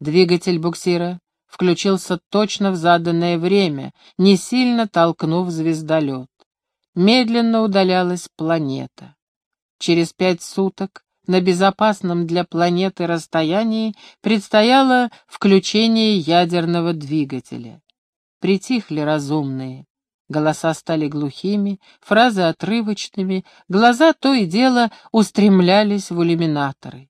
Двигатель буксира включился точно в заданное время, не сильно толкнув звездолет. Медленно удалялась планета. Через пять суток на безопасном для планеты расстоянии предстояло включение ядерного двигателя. Притихли разумные. Голоса стали глухими, фразы отрывочными, глаза то и дело устремлялись в иллюминаторы.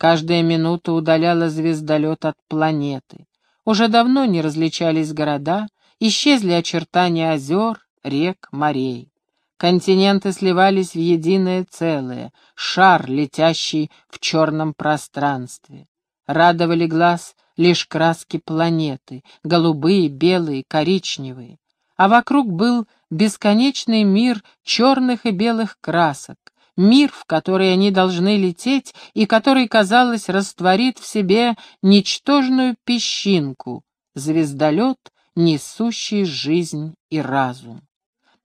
Каждая минута удаляла звездолет от планеты. Уже давно не различались города, исчезли очертания озер, рек, морей. Континенты сливались в единое целое, шар, летящий в черном пространстве. Радовали глаз лишь краски планеты, голубые, белые, коричневые. А вокруг был бесконечный мир черных и белых красок, мир, в который они должны лететь и который, казалось, растворит в себе ничтожную песчинку, звездолет, несущий жизнь и разум.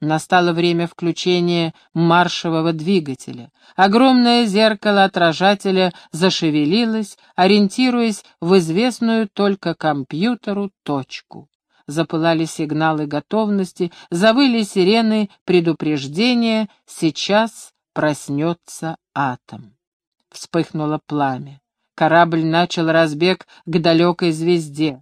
Настало время включения маршевого двигателя. Огромное зеркало отражателя зашевелилось, ориентируясь в известную только компьютеру точку. Запылали сигналы готовности, завыли сирены предупреждения «Сейчас проснется атом. Вспыхнуло пламя. Корабль начал разбег к далекой звезде.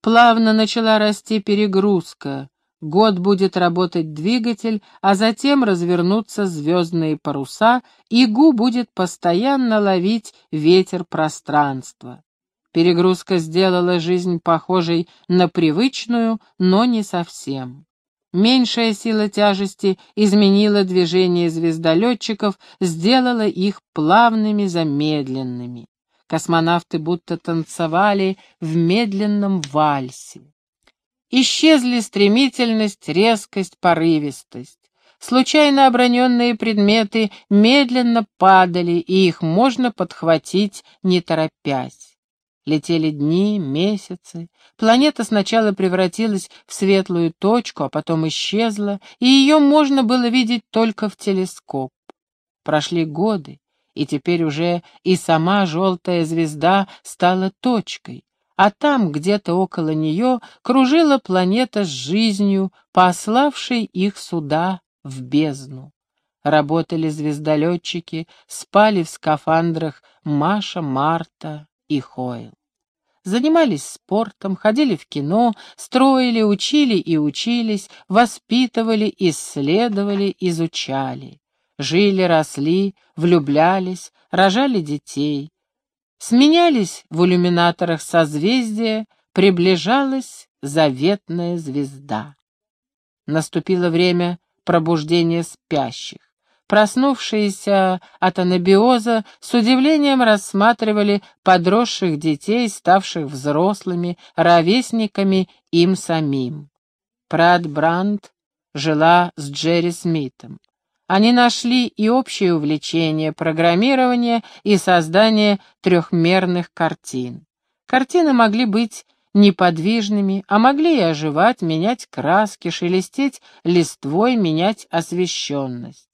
Плавно начала расти перегрузка. Год будет работать двигатель, а затем развернутся звездные паруса, и Гу будет постоянно ловить ветер пространства. Перегрузка сделала жизнь похожей на привычную, но не совсем. Меньшая сила тяжести изменила движение звездолетчиков, сделала их плавными, замедленными. Космонавты будто танцевали в медленном вальсе. Исчезли стремительность, резкость, порывистость. Случайно оброненные предметы медленно падали, и их можно подхватить, не торопясь. Летели дни, месяцы. Планета сначала превратилась в светлую точку, а потом исчезла, и ее можно было видеть только в телескоп. Прошли годы, и теперь уже и сама желтая звезда стала точкой, а там, где-то около нее, кружила планета с жизнью, пославшей их сюда, в бездну. Работали звездолетчики, спали в скафандрах Маша, Марта, и Хойл. Занимались спортом, ходили в кино, строили, учили и учились, воспитывали, исследовали, изучали. Жили, росли, влюблялись, рожали детей. Сменялись в иллюминаторах созвездия, приближалась заветная звезда. Наступило время пробуждения спящих. Проснувшиеся от анабиоза с удивлением рассматривали подросших детей, ставших взрослыми, ровесниками им самим. Прат Брандт жила с Джерри Смитом. Они нашли и общее увлечение программирования и создание трехмерных картин. Картины могли быть неподвижными, а могли и оживать, менять краски, шелестеть листвой, менять освещенность.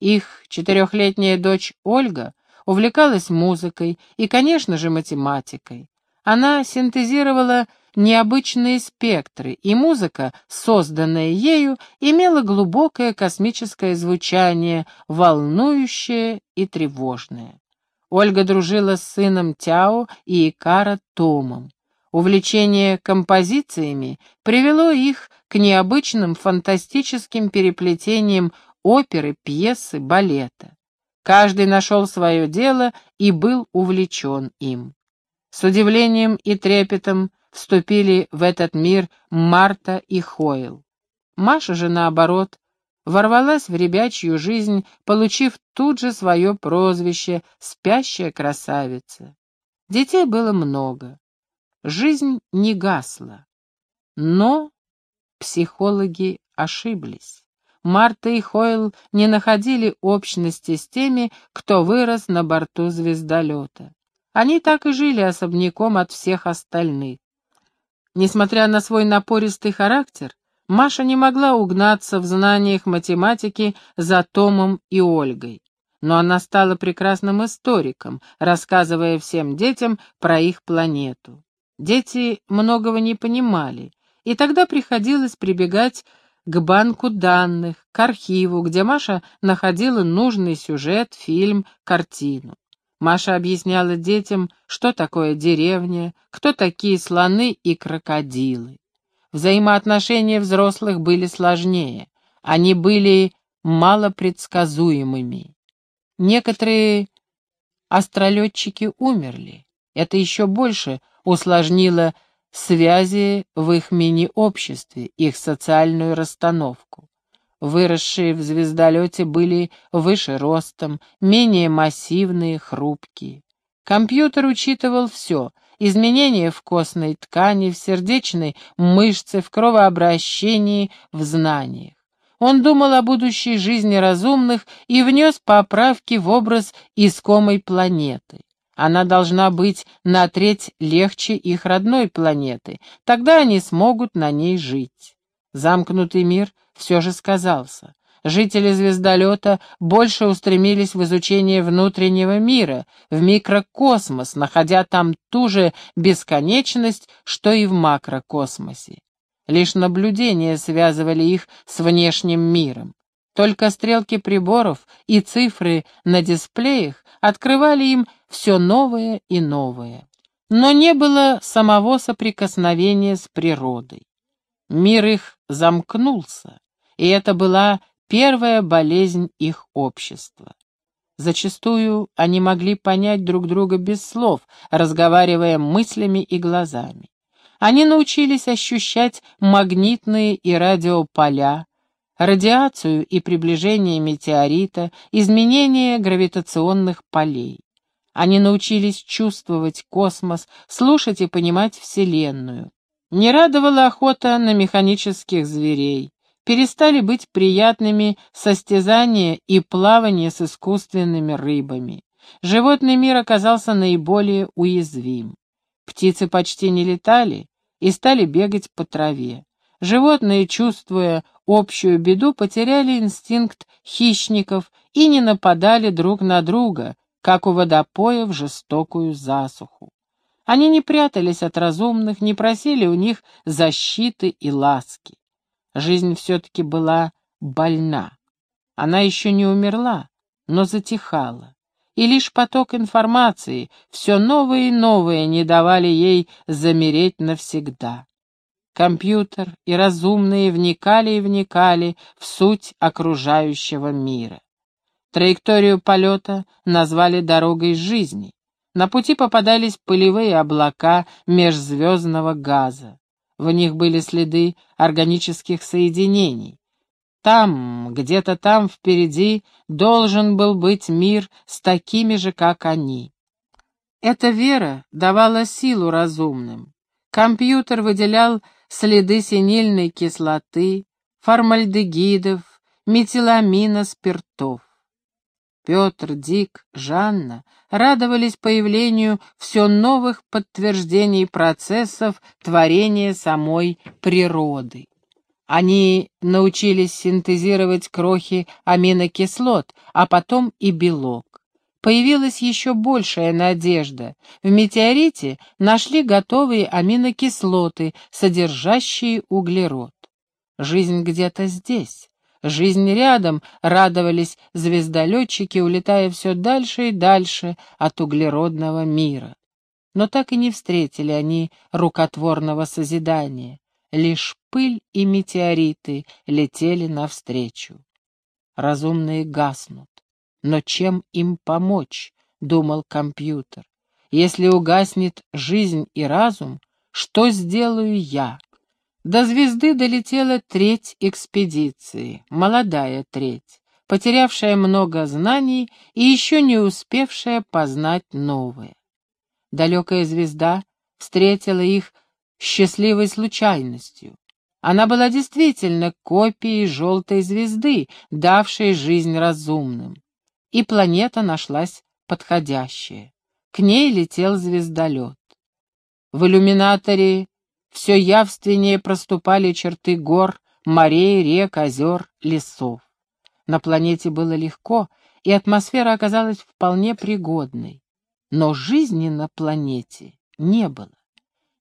Их четырехлетняя дочь Ольга увлекалась музыкой и, конечно же, математикой. Она синтезировала необычные спектры, и музыка, созданная ею, имела глубокое космическое звучание, волнующее и тревожное. Ольга дружила с сыном Тяо и Икара Томом. Увлечение композициями привело их к необычным фантастическим переплетениям оперы, пьесы, балета. Каждый нашел свое дело и был увлечен им. С удивлением и трепетом вступили в этот мир Марта и Хойл. Маша же, наоборот, ворвалась в ребячью жизнь, получив тут же свое прозвище «спящая красавица». Детей было много. Жизнь не гасла. Но психологи ошиблись. Марта и Хойл не находили общности с теми, кто вырос на борту звездолета. Они так и жили особняком от всех остальных. Несмотря на свой напористый характер, Маша не могла угнаться в знаниях математики за Томом и Ольгой. Но она стала прекрасным историком, рассказывая всем детям про их планету. Дети многого не понимали, и тогда приходилось прибегать к банку данных, к архиву, где Маша находила нужный сюжет, фильм, картину. Маша объясняла детям, что такое деревня, кто такие слоны и крокодилы. Взаимоотношения взрослых были сложнее, они были малопредсказуемыми. Некоторые астролетчики умерли. Это еще больше усложнило связи в их мини-обществе, их социальную расстановку. Выросшие в звездолете были выше ростом, менее массивные, хрупкие. Компьютер учитывал все — изменения в костной ткани, в сердечной мышце, в кровообращении, в знаниях. Он думал о будущей жизни разумных и внес поправки в образ искомой планеты. Она должна быть на треть легче их родной планеты, тогда они смогут на ней жить. Замкнутый мир все же сказался. Жители звездолета больше устремились в изучение внутреннего мира, в микрокосмос, находя там ту же бесконечность, что и в макрокосмосе. Лишь наблюдения связывали их с внешним миром. Только стрелки приборов и цифры на дисплеях открывали им все новое и новое. Но не было самого соприкосновения с природой. Мир их замкнулся, и это была первая болезнь их общества. Зачастую они могли понять друг друга без слов, разговаривая мыслями и глазами. Они научились ощущать магнитные и радиополя, радиацию и приближение метеорита, изменение гравитационных полей. Они научились чувствовать космос, слушать и понимать Вселенную. Не радовала охота на механических зверей. Перестали быть приятными состязания и плавание с искусственными рыбами. Животный мир оказался наиболее уязвим. Птицы почти не летали и стали бегать по траве. Животные, чувствуя общую беду, потеряли инстинкт хищников и не нападали друг на друга, как у водопоя в жестокую засуху. Они не прятались от разумных, не просили у них защиты и ласки. Жизнь все-таки была больна. Она еще не умерла, но затихала. И лишь поток информации, все новое и новое, не давали ей замереть навсегда. Компьютер и разумные вникали и вникали в суть окружающего мира. Траекторию полета назвали «дорогой жизни». На пути попадались пылевые облака межзвездного газа. В них были следы органических соединений. Там, где-то там впереди, должен был быть мир с такими же, как они. Эта вера давала силу разумным. Компьютер выделял следы синильной кислоты, формальдегидов, метиламина, спиртов. Петр, Дик, Жанна радовались появлению все новых подтверждений процессов творения самой природы. Они научились синтезировать крохи аминокислот, а потом и белок. Появилась еще большая надежда. В метеорите нашли готовые аминокислоты, содержащие углерод. Жизнь где-то здесь. Жизнь рядом, радовались звездолетчики, улетая все дальше и дальше от углеродного мира. Но так и не встретили они рукотворного созидания. Лишь пыль и метеориты летели навстречу. Разумные гаснут. Но чем им помочь, думал компьютер. Если угаснет жизнь и разум, что сделаю я? До звезды долетела треть экспедиции, молодая треть, потерявшая много знаний и еще не успевшая познать новое. Далекая звезда встретила их счастливой случайностью. Она была действительно копией желтой звезды, давшей жизнь разумным. И планета нашлась подходящая. К ней летел звездолет. В иллюминаторе все явственнее проступали черты гор, морей, рек, озер, лесов. На планете было легко, и атмосфера оказалась вполне пригодной. Но жизни на планете не было.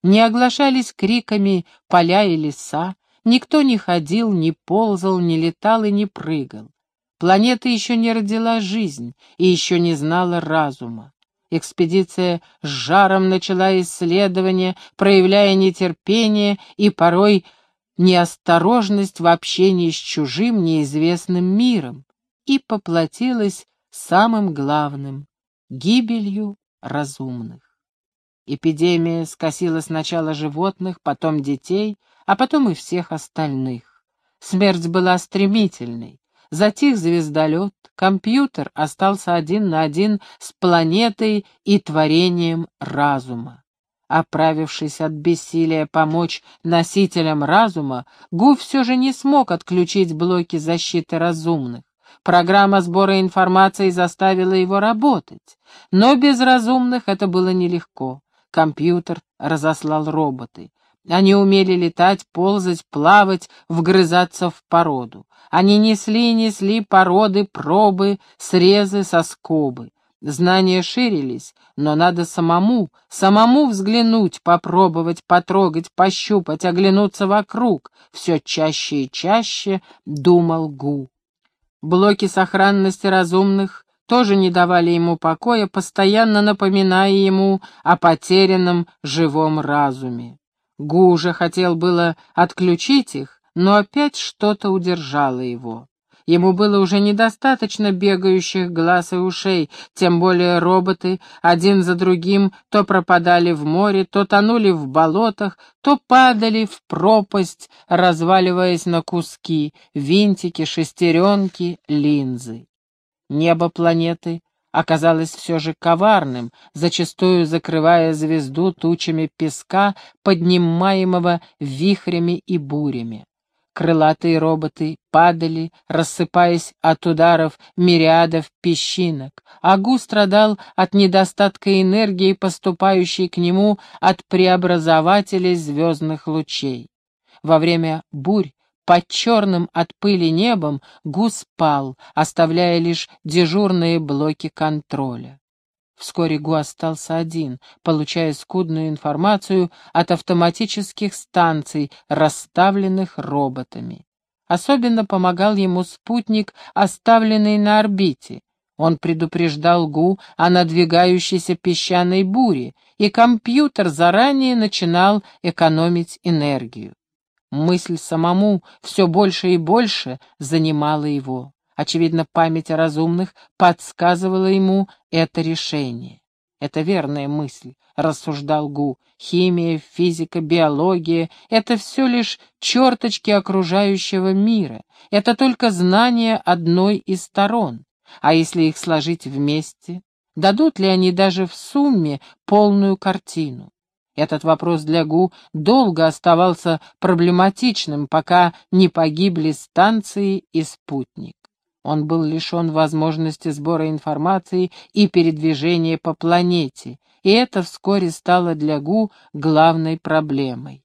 Не оглашались криками поля и леса, никто не ходил, не ползал, не летал и не прыгал. Планета еще не родила жизнь и еще не знала разума. Экспедиция с жаром начала исследование, проявляя нетерпение и порой неосторожность в общении с чужим неизвестным миром, и поплатилась самым главным — гибелью разумных. Эпидемия скосила сначала животных, потом детей, а потом и всех остальных. Смерть была стремительной. Затих звездолет, компьютер остался один на один с планетой и творением разума. Оправившись от бессилия помочь носителям разума, Гу все же не смог отключить блоки защиты разумных. Программа сбора информации заставила его работать. Но без разумных это было нелегко. Компьютер разослал роботы. Они умели летать, ползать, плавать, вгрызаться в породу. Они несли и несли породы, пробы, срезы, соскобы. Знания ширились, но надо самому, самому взглянуть, попробовать, потрогать, пощупать, оглянуться вокруг. Все чаще и чаще думал Гу. Блоки сохранности разумных тоже не давали ему покоя, постоянно напоминая ему о потерянном живом разуме. Гу уже хотел было отключить их, но опять что-то удержало его. Ему было уже недостаточно бегающих глаз и ушей, тем более роботы один за другим то пропадали в море, то тонули в болотах, то падали в пропасть, разваливаясь на куски, винтики, шестеренки, линзы. Небо планеты оказалось все же коварным, зачастую закрывая звезду тучами песка, поднимаемого вихрями и бурями. Крылатые роботы падали, рассыпаясь от ударов мириадов песчинок. Агу страдал от недостатка энергии, поступающей к нему от преобразователей звездных лучей. Во время бурь под черным от пыли небом Гу спал, оставляя лишь дежурные блоки контроля. Вскоре Гу остался один, получая скудную информацию от автоматических станций, расставленных роботами. Особенно помогал ему спутник, оставленный на орбите. Он предупреждал Гу о надвигающейся песчаной буре, и компьютер заранее начинал экономить энергию. Мысль самому все больше и больше занимала его. Очевидно, память о разумных подсказывала ему это решение. Это верная мысль, рассуждал Гу. Химия, физика, биология — это все лишь черточки окружающего мира. Это только знания одной из сторон. А если их сложить вместе, дадут ли они даже в сумме полную картину? Этот вопрос для Гу долго оставался проблематичным, пока не погибли станции и спутник. Он был лишен возможности сбора информации и передвижения по планете, и это вскоре стало для Гу главной проблемой.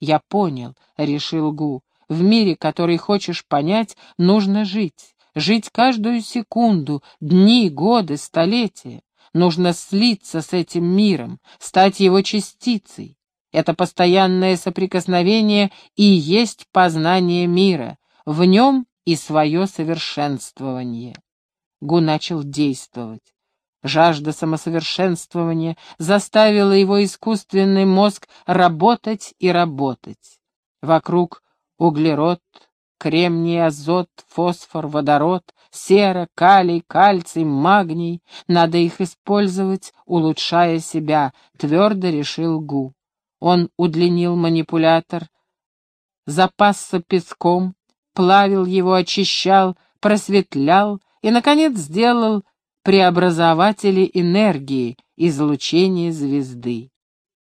«Я понял», — решил Гу, — «в мире, который хочешь понять, нужно жить, жить каждую секунду, дни, годы, столетия. Нужно слиться с этим миром, стать его частицей. Это постоянное соприкосновение и есть познание мира. В нем и свое совершенствование. Гу начал действовать. Жажда самосовершенствования заставила его искусственный мозг работать и работать. Вокруг углерод, кремний, азот, фосфор, водород, сера, калий, кальций, магний. Надо их использовать, улучшая себя, твердо решил Гу. Он удлинил манипулятор, запасся песком, плавил его, очищал, просветлял и, наконец, сделал преобразователи энергии, излучения звезды.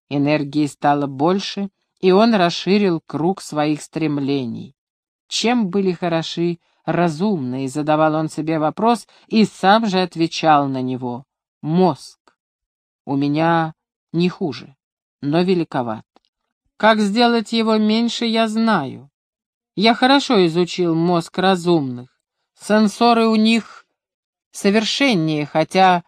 Энергии стало больше, и он расширил круг своих стремлений. Чем были хороши разумные, задавал он себе вопрос и сам же отвечал на него. Мозг. У меня не хуже, но великоват. Как сделать его меньше, я знаю. Я хорошо изучил мозг разумных. Сенсоры у них совершеннее, хотя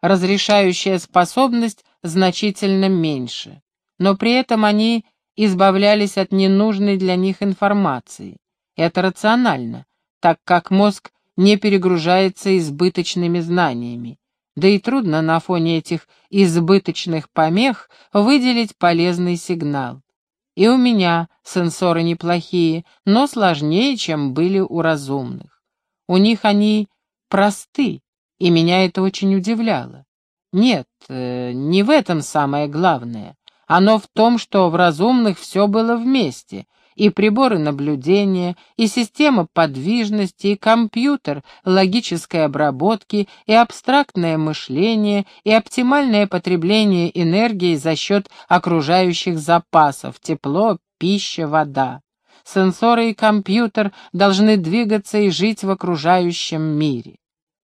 разрешающая способность значительно меньше. но при этом они избавлялись от ненужной для них информации. Это рационально, так как мозг не перегружается избыточными знаниями. Да и трудно на фоне этих избыточных помех выделить полезный сигнал. И у меня сенсоры неплохие, но сложнее, чем были у разумных. У них они просты, и меня это очень удивляло. Нет, э, не в этом самое главное. Оно в том, что в разумных все было вместе, и приборы наблюдения, и система подвижности, и компьютер логической обработки, и абстрактное мышление, и оптимальное потребление энергии за счет окружающих запасов, тепло, пища, вода. Сенсоры и компьютер должны двигаться и жить в окружающем мире.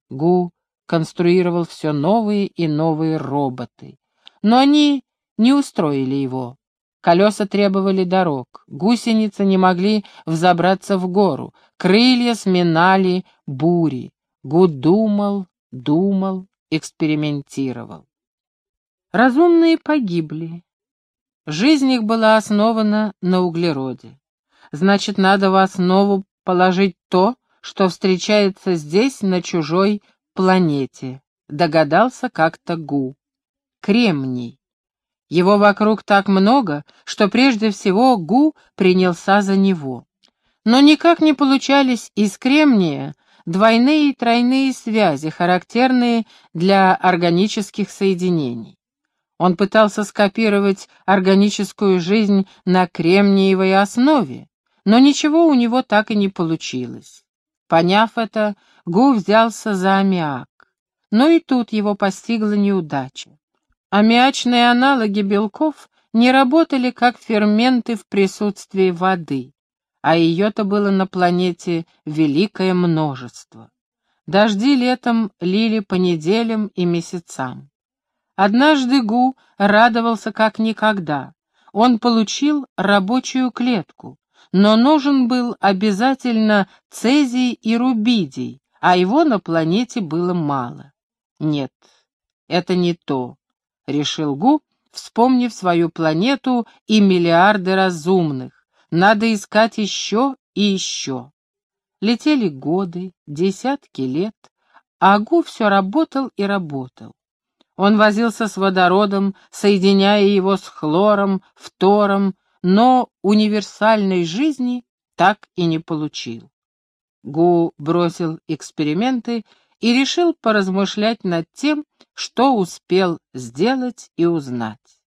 Гу конструировал все новые и новые роботы. Но они не устроили его. Колеса требовали дорог, гусеницы не могли взобраться в гору, крылья сминали бури. Гуд думал, думал, экспериментировал. Разумные погибли. Жизнь их была основана на углероде. Значит, надо в основу положить то, что встречается здесь, на чужой планете. Догадался как-то Гу. Кремний. Его вокруг так много, что прежде всего Гу принялся за него. Но никак не получались из кремния двойные и тройные связи, характерные для органических соединений. Он пытался скопировать органическую жизнь на кремниевой основе, но ничего у него так и не получилось. Поняв это, Гу взялся за аммиак, но и тут его постигла неудача. Аммиачные аналоги белков не работали как ферменты в присутствии воды, а ее-то было на планете великое множество. Дожди летом лили по неделям и месяцам. Однажды Гу радовался как никогда. Он получил рабочую клетку, но нужен был обязательно цезий и рубидий, а его на планете было мало. Нет, это не то. — решил Гу, вспомнив свою планету и миллиарды разумных. Надо искать еще и еще. Летели годы, десятки лет, а Гу все работал и работал. Он возился с водородом, соединяя его с хлором, фтором, но универсальной жизни так и не получил. Гу бросил эксперименты и решил поразмышлять над тем, что успел сделать и узнать.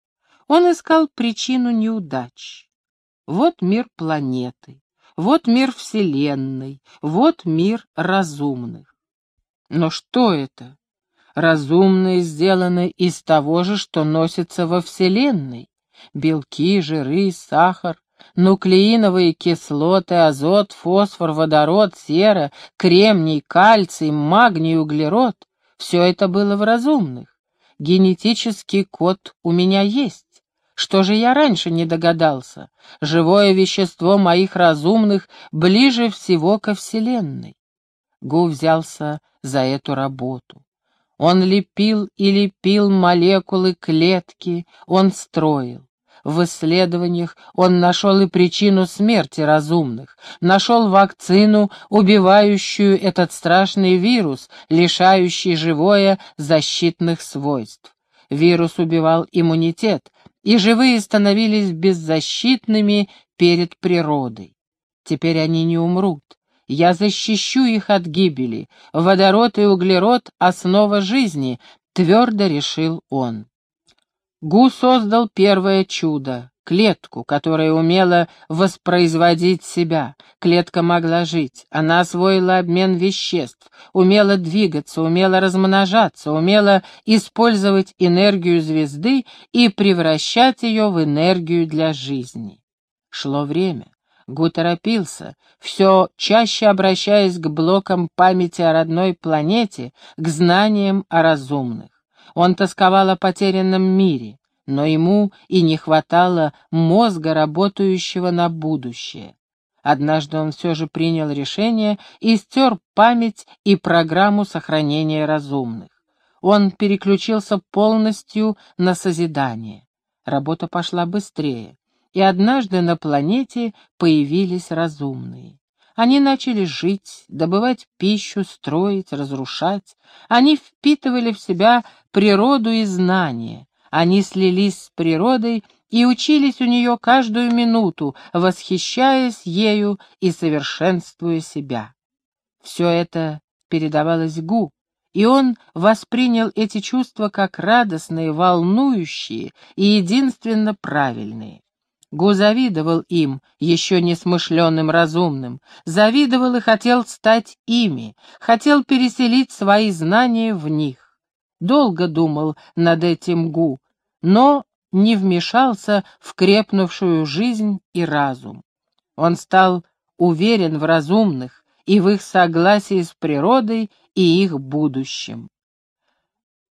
Он искал причину неудач. Вот мир планеты, вот мир Вселенной, вот мир разумных. Но что это? Разумное сделано из того же, что носится во Вселенной. Белки, жиры, сахар, нуклеиновые кислоты, азот, фосфор, водород, сера, кремний, кальций, магний, углерод — все это было в разумных. Генетический код у меня есть. Что же я раньше не догадался? Живое вещество моих разумных ближе всего ко Вселенной. Гу взялся за эту работу. Он лепил и лепил молекулы клетки, он строил. В исследованиях он нашел и причину смерти разумных, нашел вакцину, убивающую этот страшный вирус, лишающий живое защитных свойств. Вирус убивал иммунитет, и живые становились беззащитными перед природой. Теперь они не умрут. Я защищу их от гибели. Водород и углерод — основа жизни, твердо решил он. Гу создал первое чудо — клетку, которая умела воспроизводить себя. Клетка могла жить, она освоила обмен веществ, умела двигаться, умела размножаться, умела использовать энергию звезды и превращать ее в энергию для жизни. Шло время. Гу торопился, все чаще обращаясь к блокам памяти о родной планете, к знаниям о разумных. Он тосковал о потерянном мире, но ему и не хватало мозга, работающего на будущее. Однажды он все же принял решение и стер память и программу сохранения разумных. Он переключился полностью на созидание. работа пошла быстрее, и однажды на планете появились разумные. Они начали жить, добывать пищу, строить, разрушать. Они впитывали в себя природу и знания. Они слились с природой и учились у нее каждую минуту, восхищаясь ею и совершенствуя себя. Все это передавалось Гу, и он воспринял эти чувства как радостные, волнующие и единственно правильные. Гу завидовал им, еще несмышленным разумным, завидовал и хотел стать ими, хотел переселить свои знания в них. Долго думал над этим Гу, но не вмешался в крепнувшую жизнь и разум. Он стал уверен в разумных и в их согласии с природой и их будущем.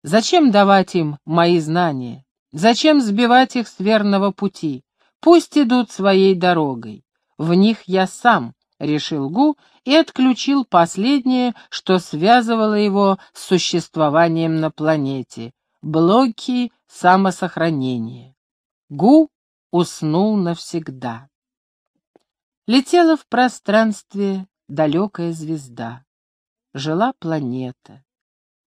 Зачем давать им мои знания? Зачем сбивать их с верного пути? Пусть идут своей дорогой. В них я сам, — решил Гу и отключил последнее, что связывало его с существованием на планете — блоки самосохранения. Гу уснул навсегда. Летела в пространстве далекая звезда. Жила планета.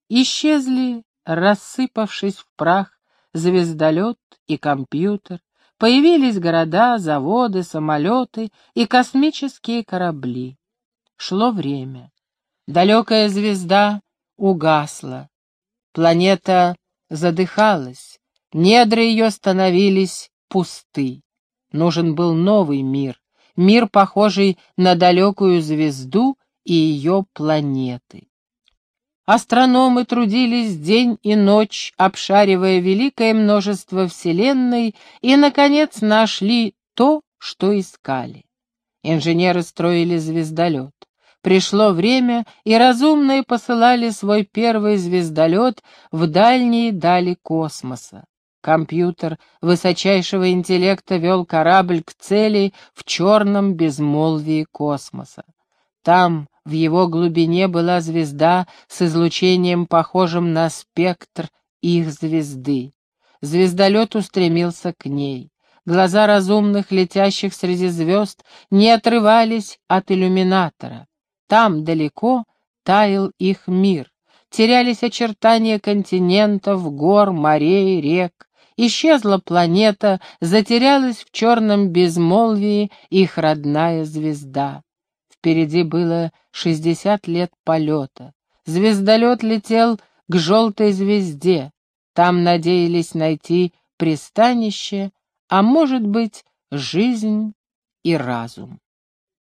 Исчезли, рассыпавшись в прах, звездолет и компьютер, Появились города, заводы, самолеты и космические корабли. Шло время. Далекая звезда угасла. Планета задыхалась. Недра ее становились пусты. Нужен был новый мир, мир, похожий на далекую звезду и ее планеты. Астрономы трудились день и ночь, обшаривая великое множество Вселенной, и, наконец, нашли то, что искали. Инженеры строили звездолет. Пришло время, и разумные посылали свой первый звездолет в дальние дали космоса. Компьютер высочайшего интеллекта вел корабль к цели в черном безмолвии космоса. Там, в его глубине была звезда с излучением, похожим на спектр их звезды. Звездолет устремился к ней. Глаза разумных, летящих среди звезд, не отрывались от иллюминатора. Там, далеко, таял их мир. Терялись очертания континентов, гор, морей, рек. Исчезла планета, затерялась в черном безмолвии их родная звезда. Впереди было шестьдесят лет полета. Звездолет летел к желтой звезде. Там надеялись найти пристанище, а может быть, жизнь и разум.